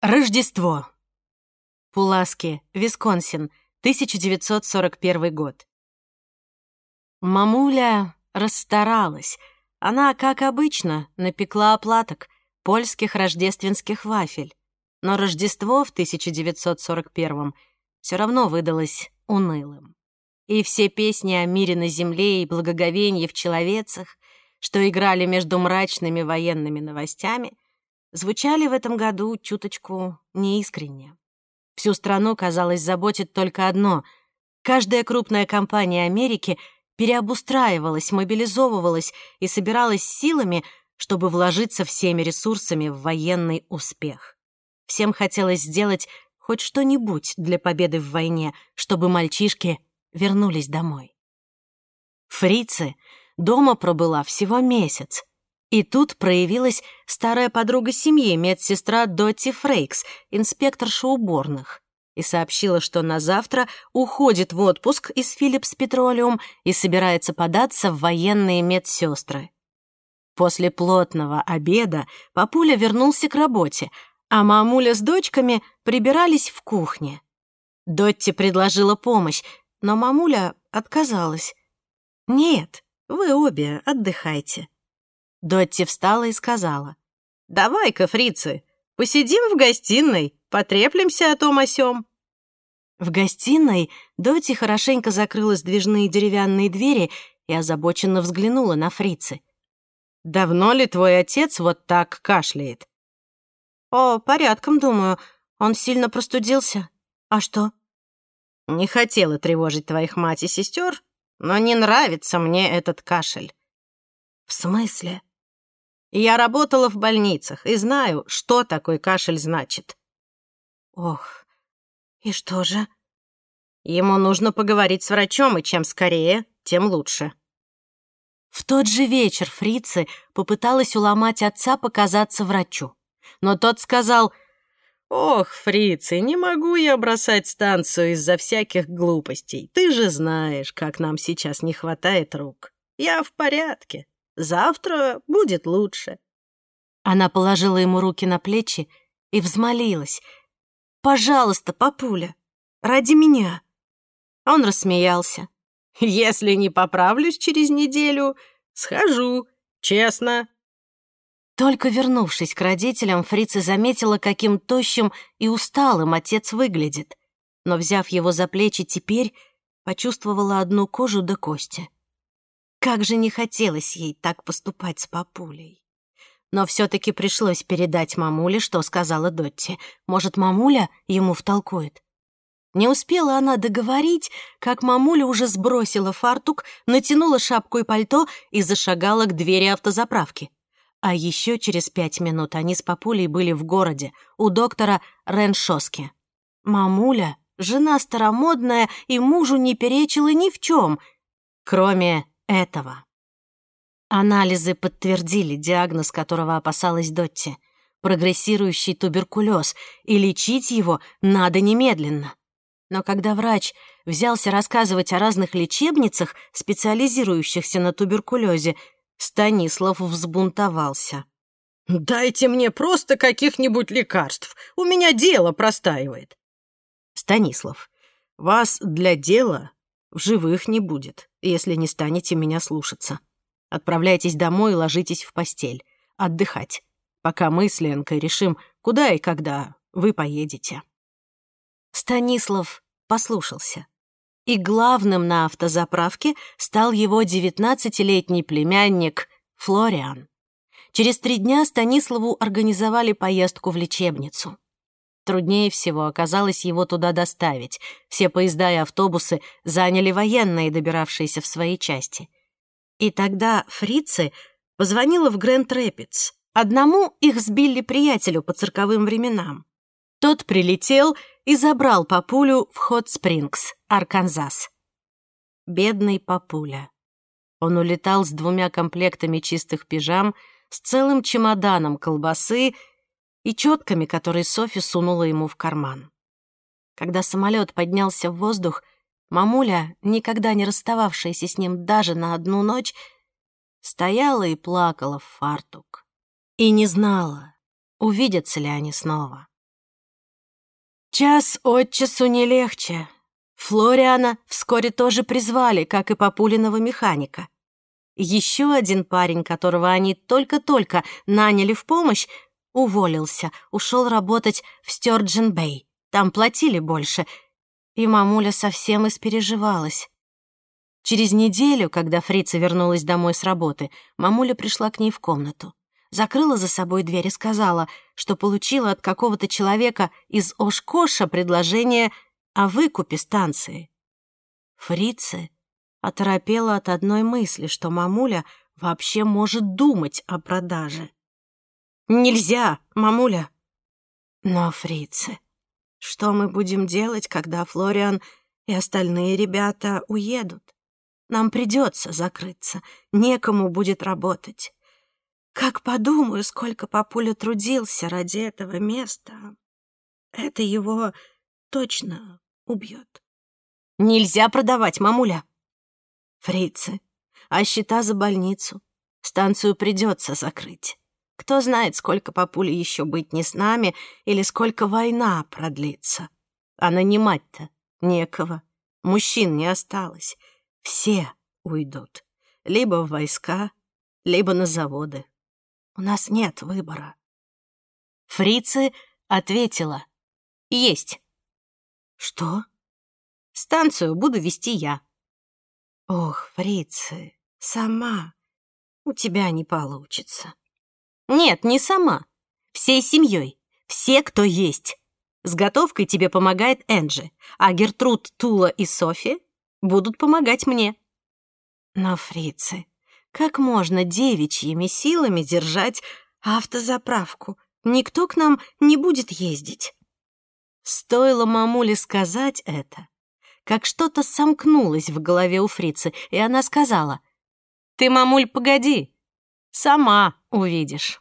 Рождество. Пуласки, Висконсин, 1941 год. Мамуля расстаралась. Она, как обычно, напекла оплаток польских рождественских вафель. Но Рождество в 1941 все равно выдалось унылым. И все песни о мире на земле и благоговении в человецах, что играли между мрачными военными новостями — звучали в этом году чуточку неискренне. Всю страну, казалось, заботит только одно. Каждая крупная компания Америки переобустраивалась, мобилизовывалась и собиралась силами, чтобы вложиться всеми ресурсами в военный успех. Всем хотелось сделать хоть что-нибудь для победы в войне, чтобы мальчишки вернулись домой. Фрицы дома пробыла всего месяц, и тут проявилась старая подруга семьи, медсестра Дотти Фрейкс, инспекторша уборных, и сообщила, что на завтра уходит в отпуск из Philips Petroleum и собирается податься в военные медсестры. После плотного обеда папуля вернулся к работе, а мамуля с дочками прибирались в кухне. Дотти предложила помощь, но мамуля отказалась. «Нет, вы обе отдыхайте». Дотти встала и сказала. «Давай-ка, фрицы, посидим в гостиной, потреплемся о том о сём». В гостиной Дотти хорошенько закрыла сдвижные деревянные двери и озабоченно взглянула на фрицы. «Давно ли твой отец вот так кашляет?» «О, порядком, думаю. Он сильно простудился. А что?» «Не хотела тревожить твоих мать и сестер, но не нравится мне этот кашель». «В смысле?» Я работала в больницах и знаю, что такой кашель значит. Ох, и что же? Ему нужно поговорить с врачом, и чем скорее, тем лучше. В тот же вечер фрицы попыталась уломать отца показаться врачу. Но тот сказал, «Ох, фрицы, не могу я бросать станцию из-за всяких глупостей. Ты же знаешь, как нам сейчас не хватает рук. Я в порядке. Завтра будет лучше». Она положила ему руки на плечи и взмолилась. «Пожалуйста, папуля, ради меня». Он рассмеялся. «Если не поправлюсь через неделю, схожу, честно». Только вернувшись к родителям, Фрица заметила, каким тощим и усталым отец выглядит. Но, взяв его за плечи теперь, почувствовала одну кожу до кости. Как же не хотелось ей так поступать с папулей. Но все-таки пришлось передать мамуле, что сказала Дотти. Может, мамуля ему втолкует? Не успела она договорить, как мамуля уже сбросила фартук, натянула шапку и пальто и зашагала к двери автозаправки. А еще через пять минут они с папулей были в городе, у доктора Реншоски. Мамуля, жена старомодная, и мужу не перечила ни в чем, кроме этого. Анализы подтвердили диагноз, которого опасалась Дотти — прогрессирующий туберкулез, и лечить его надо немедленно. Но когда врач взялся рассказывать о разных лечебницах, специализирующихся на туберкулезе, Станислав взбунтовался. «Дайте мне просто каких-нибудь лекарств, у меня дело простаивает». «Станислав, вас для дела в живых не будет, если не станете меня слушаться. Отправляйтесь домой и ложитесь в постель. Отдыхать. Пока мы с Ленкой решим, куда и когда вы поедете». Станислав послушался. И главным на автозаправке стал его девятнадцатилетний племянник Флориан. Через три дня Станиславу организовали поездку в лечебницу. Труднее всего оказалось его туда доставить. Все поезда и автобусы заняли военные, добиравшиеся в свои части. И тогда фрицы позвонила в Грэнд Рэпидс. Одному их сбили приятелю по цирковым временам. Тот прилетел и забрал папулю в Хот-Спрингс, Арканзас. Бедный папуля. Он улетал с двумя комплектами чистых пижам, с целым чемоданом колбасы и четками, которые Софи сунула ему в карман. Когда самолет поднялся в воздух, мамуля, никогда не расстававшаяся с ним даже на одну ночь, стояла и плакала в фартук. И не знала, увидятся ли они снова. Час от часу не легче. Флориана вскоре тоже призвали, как и Папулиного механика. Еще один парень, которого они только-только наняли в помощь, уволился, ушел работать в Стёрджен-Бэй. Там платили больше, и мамуля совсем испереживалась. Через неделю, когда Фрица вернулась домой с работы, мамуля пришла к ней в комнату. Закрыла за собой дверь и сказала, что получила от какого-то человека из Ошкоша предложение о выкупе станции. Фрице оторопела от одной мысли, что мамуля вообще может думать о продаже. «Нельзя, мамуля!» «Но, Фрице, что мы будем делать, когда Флориан и остальные ребята уедут? Нам придется закрыться, некому будет работать. Как подумаю, сколько папуля трудился ради этого места, это его точно убьет. Нельзя продавать, мамуля. Фрицы, а счета за больницу? Станцию придется закрыть. Кто знает, сколько папули еще быть не с нами или сколько война продлится. А нанимать-то некого. Мужчин не осталось. Все уйдут. Либо в войска, либо на заводы. У нас нет выбора. Фрицы ответила. Есть. Что? Станцию буду вести я. Ох, Фрицы, сама. У тебя не получится. Нет, не сама. Всей семьей. Все, кто есть. С готовкой тебе помогает Энджи, а Гертруд, Тула и Софи будут помогать мне. Но, фрицы, как можно девичьими силами держать автозаправку? Никто к нам не будет ездить. Стоило мамуле сказать это, как что-то сомкнулось в голове у фрицы, и она сказала, «Ты, мамуль, погоди, сама увидишь».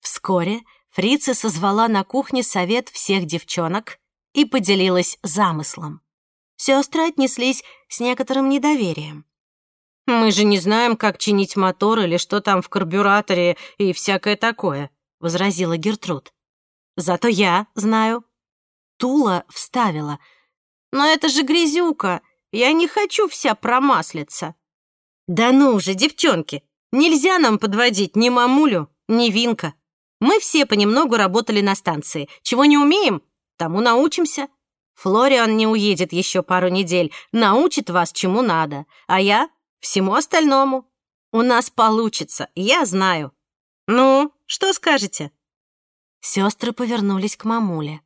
Вскоре фрица созвала на кухне совет всех девчонок и поделилась замыслом. Сестры отнеслись с некоторым недоверием. «Мы же не знаем, как чинить мотор или что там в карбюраторе и всякое такое», — возразила Гертруд. «Зато я знаю». Тула вставила. «Но это же грязюка. Я не хочу вся промаслиться». «Да ну же, девчонки, нельзя нам подводить ни мамулю, ни Винка. Мы все понемногу работали на станции. Чего не умеем, тому научимся. Флориан не уедет еще пару недель, научит вас чему надо, а я всему остальному. У нас получится, я знаю. Ну, что скажете?» Сестры повернулись к мамуле.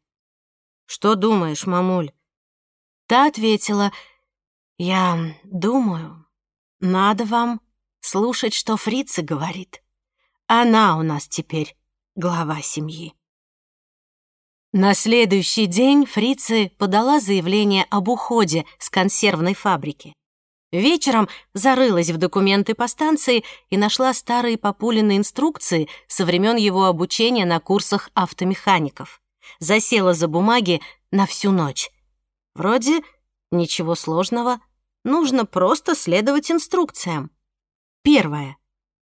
«Что думаешь, мамуль?» Та ответила, «Я думаю, надо вам слушать, что фрица говорит. Она у нас теперь глава семьи». На следующий день Фрицы подала заявление об уходе с консервной фабрики. Вечером зарылась в документы по станции и нашла старые Папулины инструкции со времен его обучения на курсах автомехаников. Засела за бумаги на всю ночь. Вроде ничего сложного, нужно просто следовать инструкциям. Первое.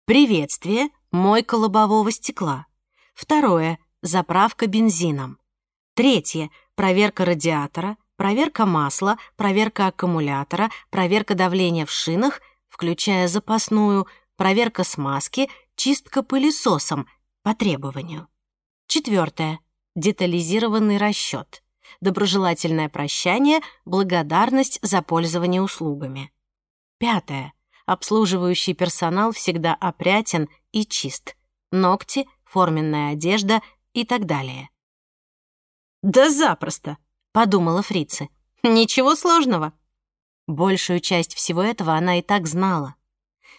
Приветствие, мойка лобового стекла. Второе. Заправка бензином. Третье. Проверка радиатора проверка масла, проверка аккумулятора, проверка давления в шинах, включая запасную, проверка смазки, чистка пылесосом по требованию. Четвертое. Детализированный расчет. Доброжелательное прощание, благодарность за пользование услугами. Пятое. Обслуживающий персонал всегда опрятен и чист. Ногти, форменная одежда и так далее. «Да запросто!» подумала фрица. Ничего сложного. Большую часть всего этого она и так знала.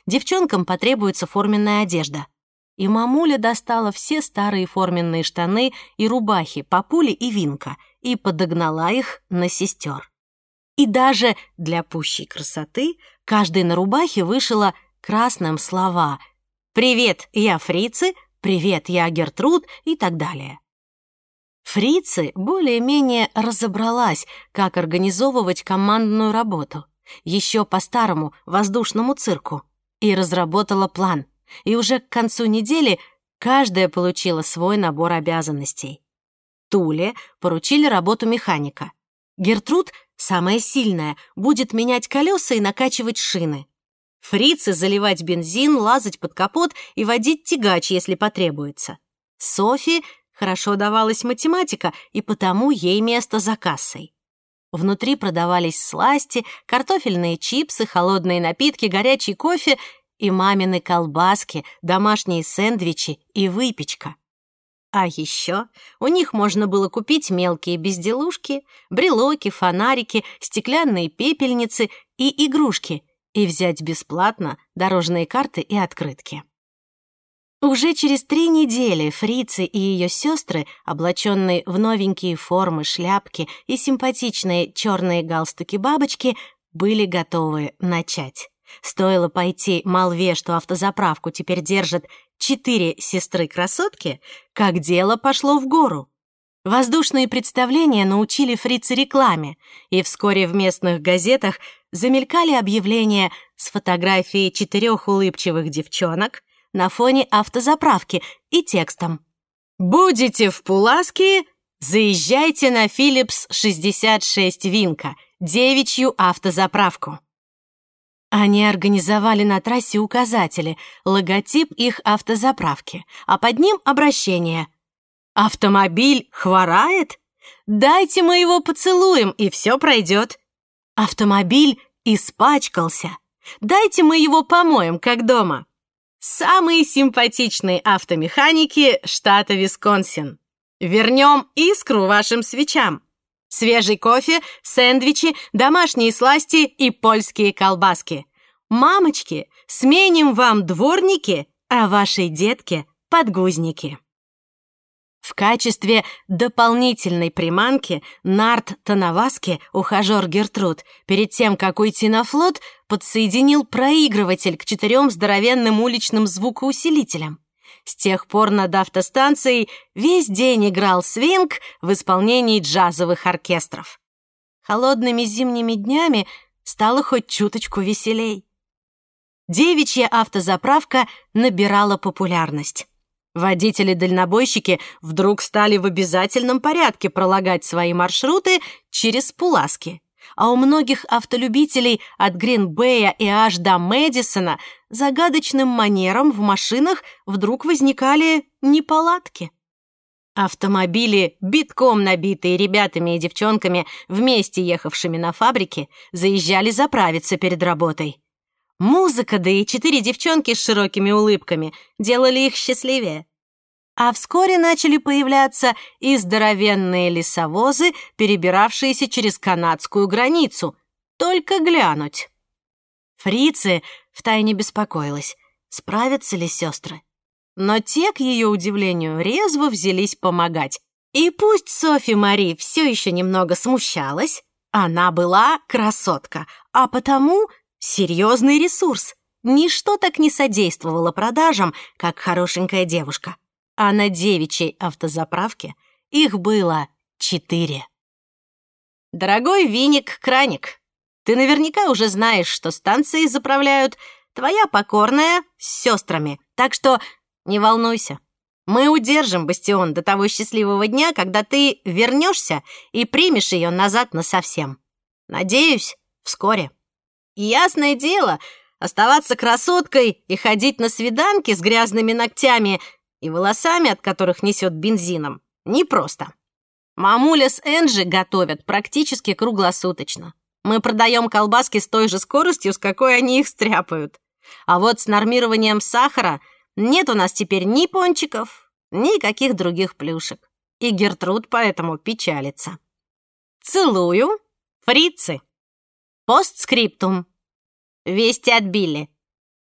Девчонкам потребуется форменная одежда. И мамуля достала все старые форменные штаны и рубахи Папули и Винка и подогнала их на сестер. И даже для пущей красоты каждой на рубахе вышила красным слова «Привет, я фрицы», «Привет, я Гертруд» и так далее. Фрицы более-менее разобралась, как организовывать командную работу, еще по старому воздушному цирку, и разработала план. И уже к концу недели каждая получила свой набор обязанностей. Туле поручили работу механика. Гертруд, самая сильная, будет менять колеса и накачивать шины. Фрицы заливать бензин, лазать под капот и водить тягач, если потребуется. Софи хорошо давалась математика, и потому ей место за кассой. Внутри продавались сласти, картофельные чипсы, холодные напитки, горячий кофе и мамины колбаски, домашние сэндвичи и выпечка. А еще у них можно было купить мелкие безделушки, брелоки, фонарики, стеклянные пепельницы и игрушки и взять бесплатно дорожные карты и открытки. Уже через три недели Фрицы и ее сестры, облаченные в новенькие формы, шляпки и симпатичные черные галстуки-бабочки, были готовы начать. Стоило пойти молве, что автозаправку теперь держат четыре сестры-красотки, как дело пошло в гору. Воздушные представления научили фрицы рекламе, и вскоре в местных газетах замелькали объявления с фотографией четырех улыбчивых девчонок на фоне автозаправки и текстом. «Будете в Пуласке? Заезжайте на Philips 66 Винка, девичью автозаправку». Они организовали на трассе указатели, логотип их автозаправки, а под ним обращение. «Автомобиль хворает? Дайте мы его поцелуем, и все пройдет. Автомобиль испачкался. Дайте мы его помоем, как дома». Самые симпатичные автомеханики штата Висконсин. Вернем искру вашим свечам. Свежий кофе, сэндвичи, домашние сласти и польские колбаски. Мамочки, сменим вам дворники, а вашей детке — подгузники. В качестве дополнительной приманки Нарт Танаваски, ухажер Гертруд, перед тем, как уйти на флот, подсоединил проигрыватель к четырем здоровенным уличным звукоусилителям. С тех пор над автостанцией весь день играл свинг в исполнении джазовых оркестров. Холодными зимними днями стало хоть чуточку веселей. Девичья автозаправка набирала популярность. Водители-дальнобойщики вдруг стали в обязательном порядке пролагать свои маршруты через Пуласки а у многих автолюбителей от Гринбея и аж до Мэдисона загадочным манером в машинах вдруг возникали неполадки. Автомобили, битком набитые ребятами и девчонками, вместе ехавшими на фабрике, заезжали заправиться перед работой. Музыка, да и четыре девчонки с широкими улыбками делали их счастливее. А вскоре начали появляться и здоровенные лесовозы, перебиравшиеся через канадскую границу. Только глянуть. Фрицы втайне беспокоилась, справятся ли сестры. Но те, к ее удивлению, резво взялись помогать. И пусть Софи Мари все еще немного смущалась, она была красотка, а потому серьезный ресурс. Ничто так не содействовало продажам, как хорошенькая девушка а на девичьей автозаправке их было четыре. Дорогой Виник-Краник, ты наверняка уже знаешь, что станции заправляют твоя покорная с сестрами, так что не волнуйся. Мы удержим Бастион до того счастливого дня, когда ты вернешься и примешь ее назад насовсем. Надеюсь, вскоре. ясное дело, оставаться красоткой и ходить на свиданки с грязными ногтями и волосами, от которых несет бензином, непросто. Мамуля с Энджи готовят практически круглосуточно. Мы продаем колбаски с той же скоростью, с какой они их стряпают. А вот с нормированием сахара нет у нас теперь ни пончиков, ни каких других плюшек. И Гертруд поэтому печалится. Целую, фрицы. Постскриптум. Вести от Билли.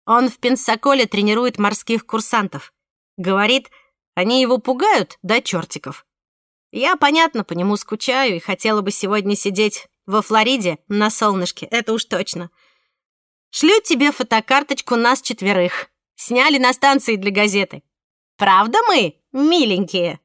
Он в Пенсаколе тренирует морских курсантов. Говорит, они его пугают до чертиков. Я, понятно, по нему скучаю и хотела бы сегодня сидеть во Флориде на солнышке, это уж точно. Шлю тебе фотокарточку нас четверых. Сняли на станции для газеты. Правда мы, миленькие?»